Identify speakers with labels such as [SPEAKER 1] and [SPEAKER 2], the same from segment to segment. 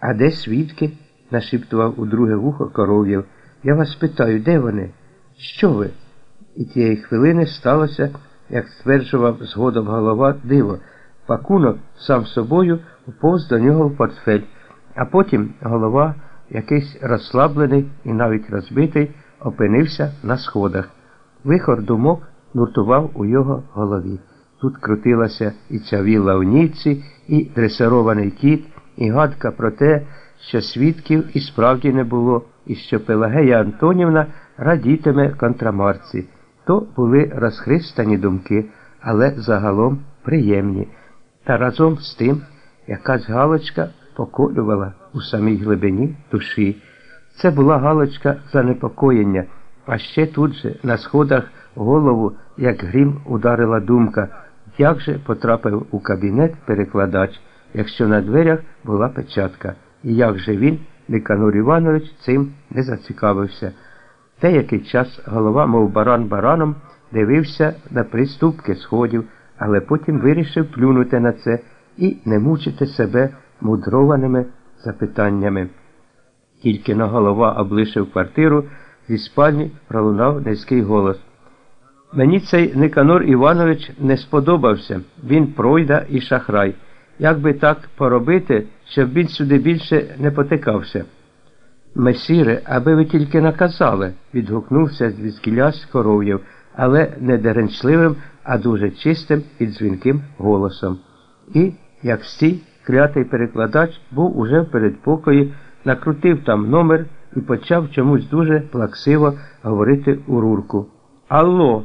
[SPEAKER 1] А де свідки? нашіптував у друге вухо коров'яв. Я вас питаю, де вони? Що ви? І тієї хвилини сталося, як стверджував згодом голова, диво. Пакунок сам собою уповз до нього в портфель, а потім голова, якийсь розслаблений і навіть розбитий, опинився на сходах. Вихор думок нуртував у його голові. Тут крутилася і ця вілла у Ніці, і дресирований кіт, і гадка про те, що свідків і справді не було, і що Пелагея Антонівна радітиме контрамарці. То були розхристані думки, але загалом приємні. Та разом з тим якась галочка поколювала у самій глибині душі. Це була галочка занепокоєння, а ще тут же на сходах голову, як грім, ударила думка, як же потрапив у кабінет перекладач, якщо на дверях була печатка, і як же він, Никанор Іванович, цим не зацікавився. Деякий час голова, мов баран бараном, дивився на приступки сходів, але потім вирішив плюнути на це і не мучити себе мудрованими запитаннями. Тільки на голова облишив квартиру, зі спальні пролунав низький голос. Мені цей Никанор Іванович не сподобався, він пройда і шахрай. Як би так поробити, щоб він сюди більше не потикався? Месіре, аби ви тільки наказали, відгукнувся звідкіля коров'яв, але не деренчливим, а дуже чистим і дзвінким голосом. І, як стій, клятий перекладач був уже в передпокої, накрутив там номер і почав чомусь дуже плаксиво говорити у рурку. Алло,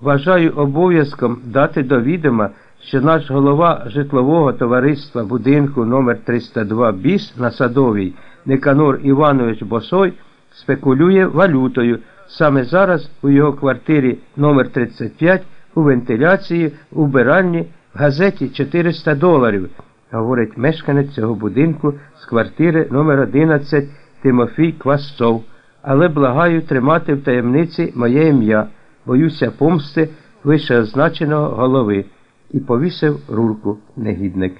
[SPEAKER 1] вважаю обов'язком дати до відома, що наш голова житлового товариства будинку номер 302 Біс на Садовій Никанор Іванович Босой спекулює валютою. Саме зараз у його квартирі номер 35 у вентиляції, у вбиральні, в газеті 400 доларів, говорить мешканець цього будинку з квартири номер 11 Тимофій Квасцов. Але благаю тримати в таємниці моє ім'я, боюся помсти вищеозначеного голови. І повісив рурку негідник.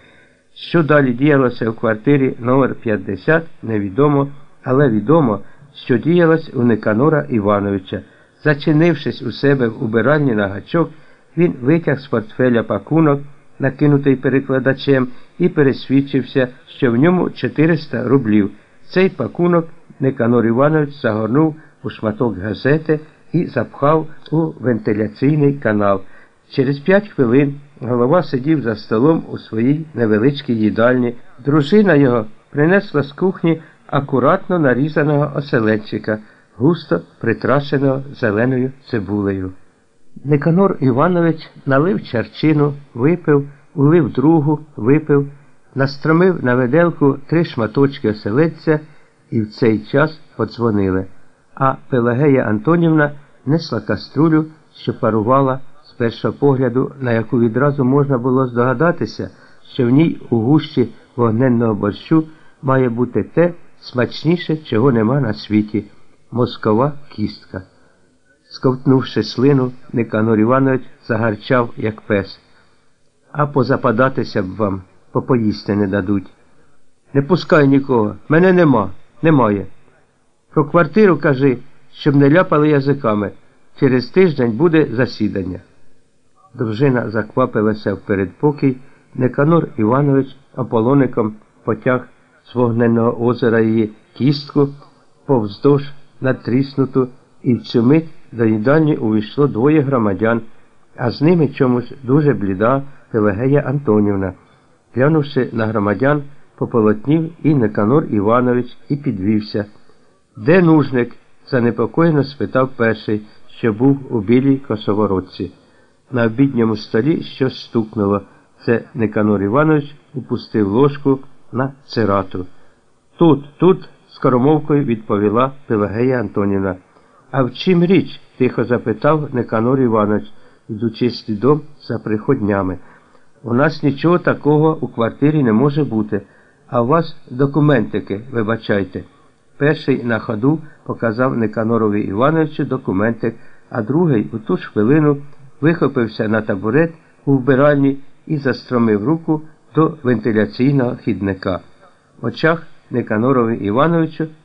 [SPEAKER 1] Що далі діялося в квартирі номер 50 невідомо, але відомо, що діялось у Никанора Івановича. Зачинившись у себе в убиральні на гачок, він витяг з портфеля пакунок, накинутий перекладачем, і пересвідчився, що в ньому 400 рублів. Цей пакунок Никанор Іванович загорнув у шматок газети і запхав у вентиляційний канал. Через п'ять хвилин голова сидів за столом у своїй невеличкій їдальні. Дружина його принесла з кухні акуратно нарізаного оселедчика, густо притрашеного зеленою цибулею. Никанор Іванович налив чарчину, випив, улив другу, випив, настромив на виделку три шматочки оселедця і в цей час подзвонили. А Пелагея Антонівна несла каструлю, що парувала з першого погляду, на яку відразу можна було здогадатися, що в ній у гущі вогненного борщу має бути те смачніше, чого нема на світі москова кістка. Сковтнувши слину, Никанор Іванович загарчав, як пес. А позападатися б вам, попоїсти не дадуть. Не пускай нікого, мене нема, немає. Про квартиру кажи, щоб не ляпали язиками. Через тиждень буде засідання. Дружина заквапилася в передпокій, Никанор Іванович Аполоником потяг з вогненного озера її кістку повздовж натріснуту, і в цю мить до їдальні увійшло двоє громадян, а з ними чомусь дуже бліда Пелагея Антонівна. Глянувши на громадян, пополотнів і Никанор Іванович і підвівся. Де нужник? занепокоєно спитав перший, що був у білій косовородці. На обідньому столі щось стукнуло. Це Никанор Іванович упустив ложку на цирату. Тут, тут, скоромовкою відповіла Пелагея Антоніна. А в чим річ? тихо запитав Никанор Іванович, йдучи слідом за приходнями. У нас нічого такого у квартирі не може бути, а у вас документики, вибачайте. Перший на ходу показав Никанорові Івановичу документик, а другий у ту ж хвилину вихопився на табурет у вбиральні і застромив руку до вентиляційного хідника. В очах Никанорові Івановичу